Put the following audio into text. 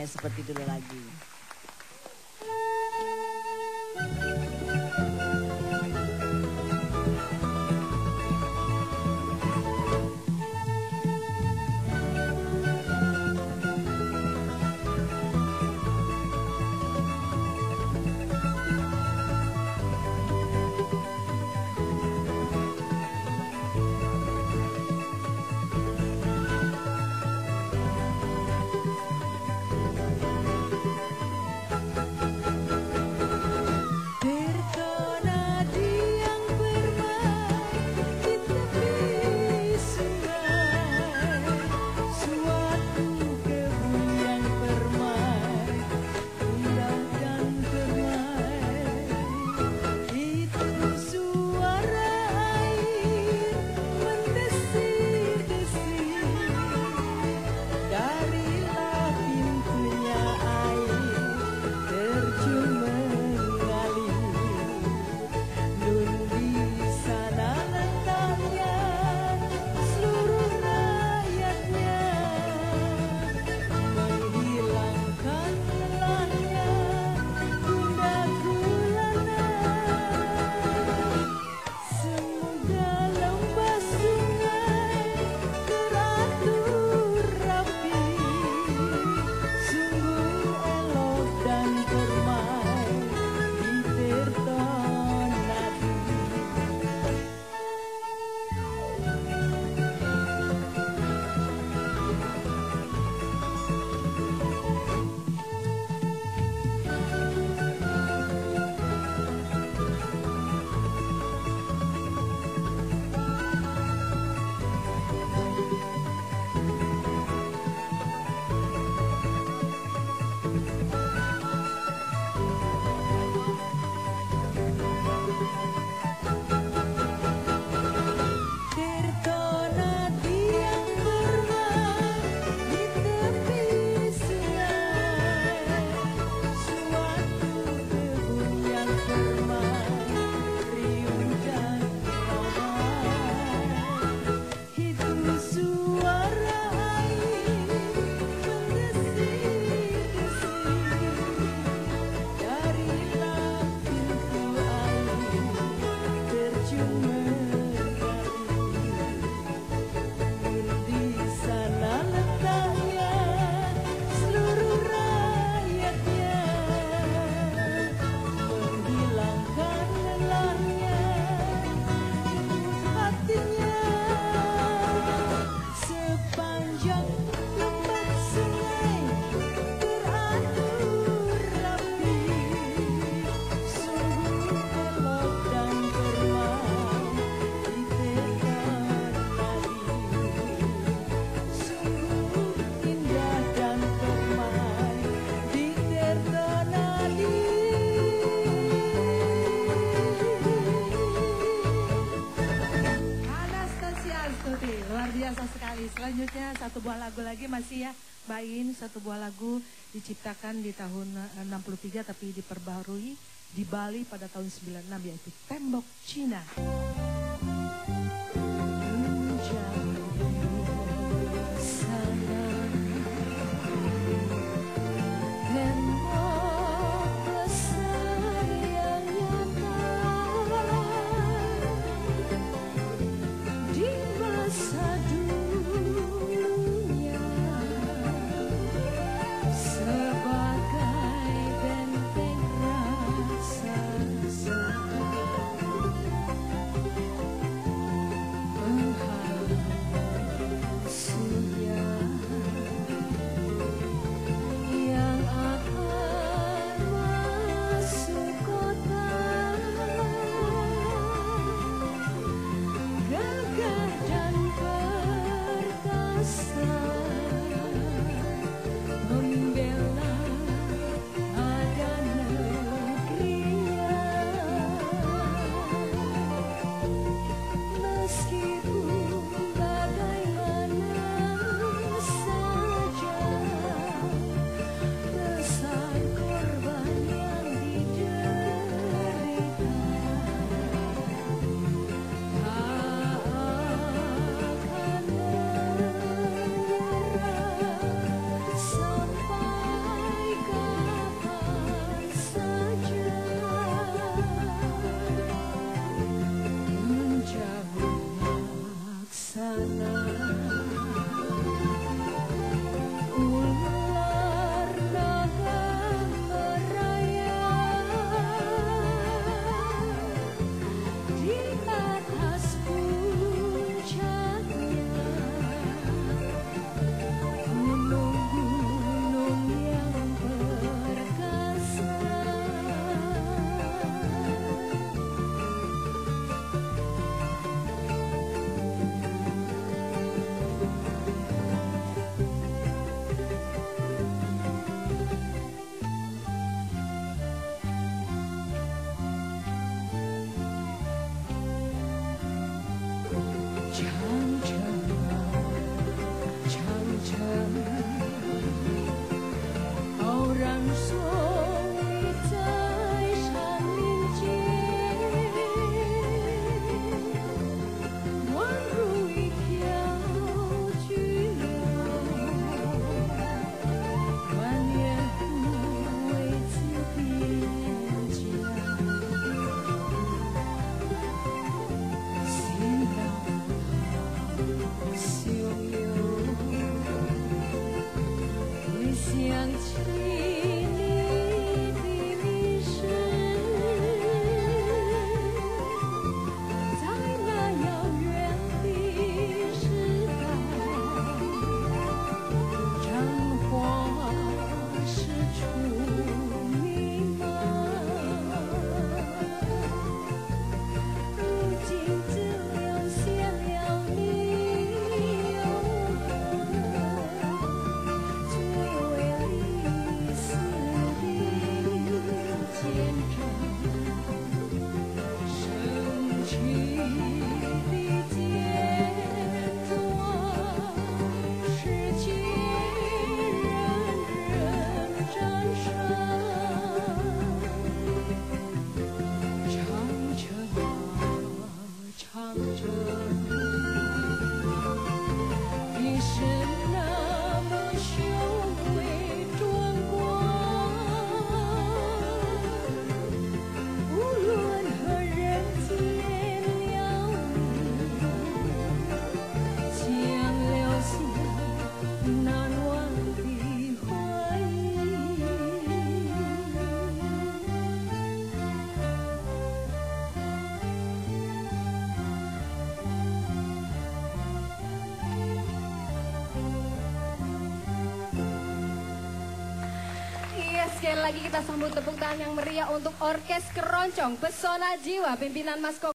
seperti dulu lagi. Satu buah lagu lagi masih ya. Bayin satu buah lagu diciptakan di tahun 63 eh, tapi diperbarui di Bali pada tahun 96 yaitu Tembok Cina. 你的杰作世界人人掌唱着 sekali lagi kita sambut tepuk tangan yang meriah untuk Orkes Keroncong Pesona Jiwa pimpinan Mas Koko.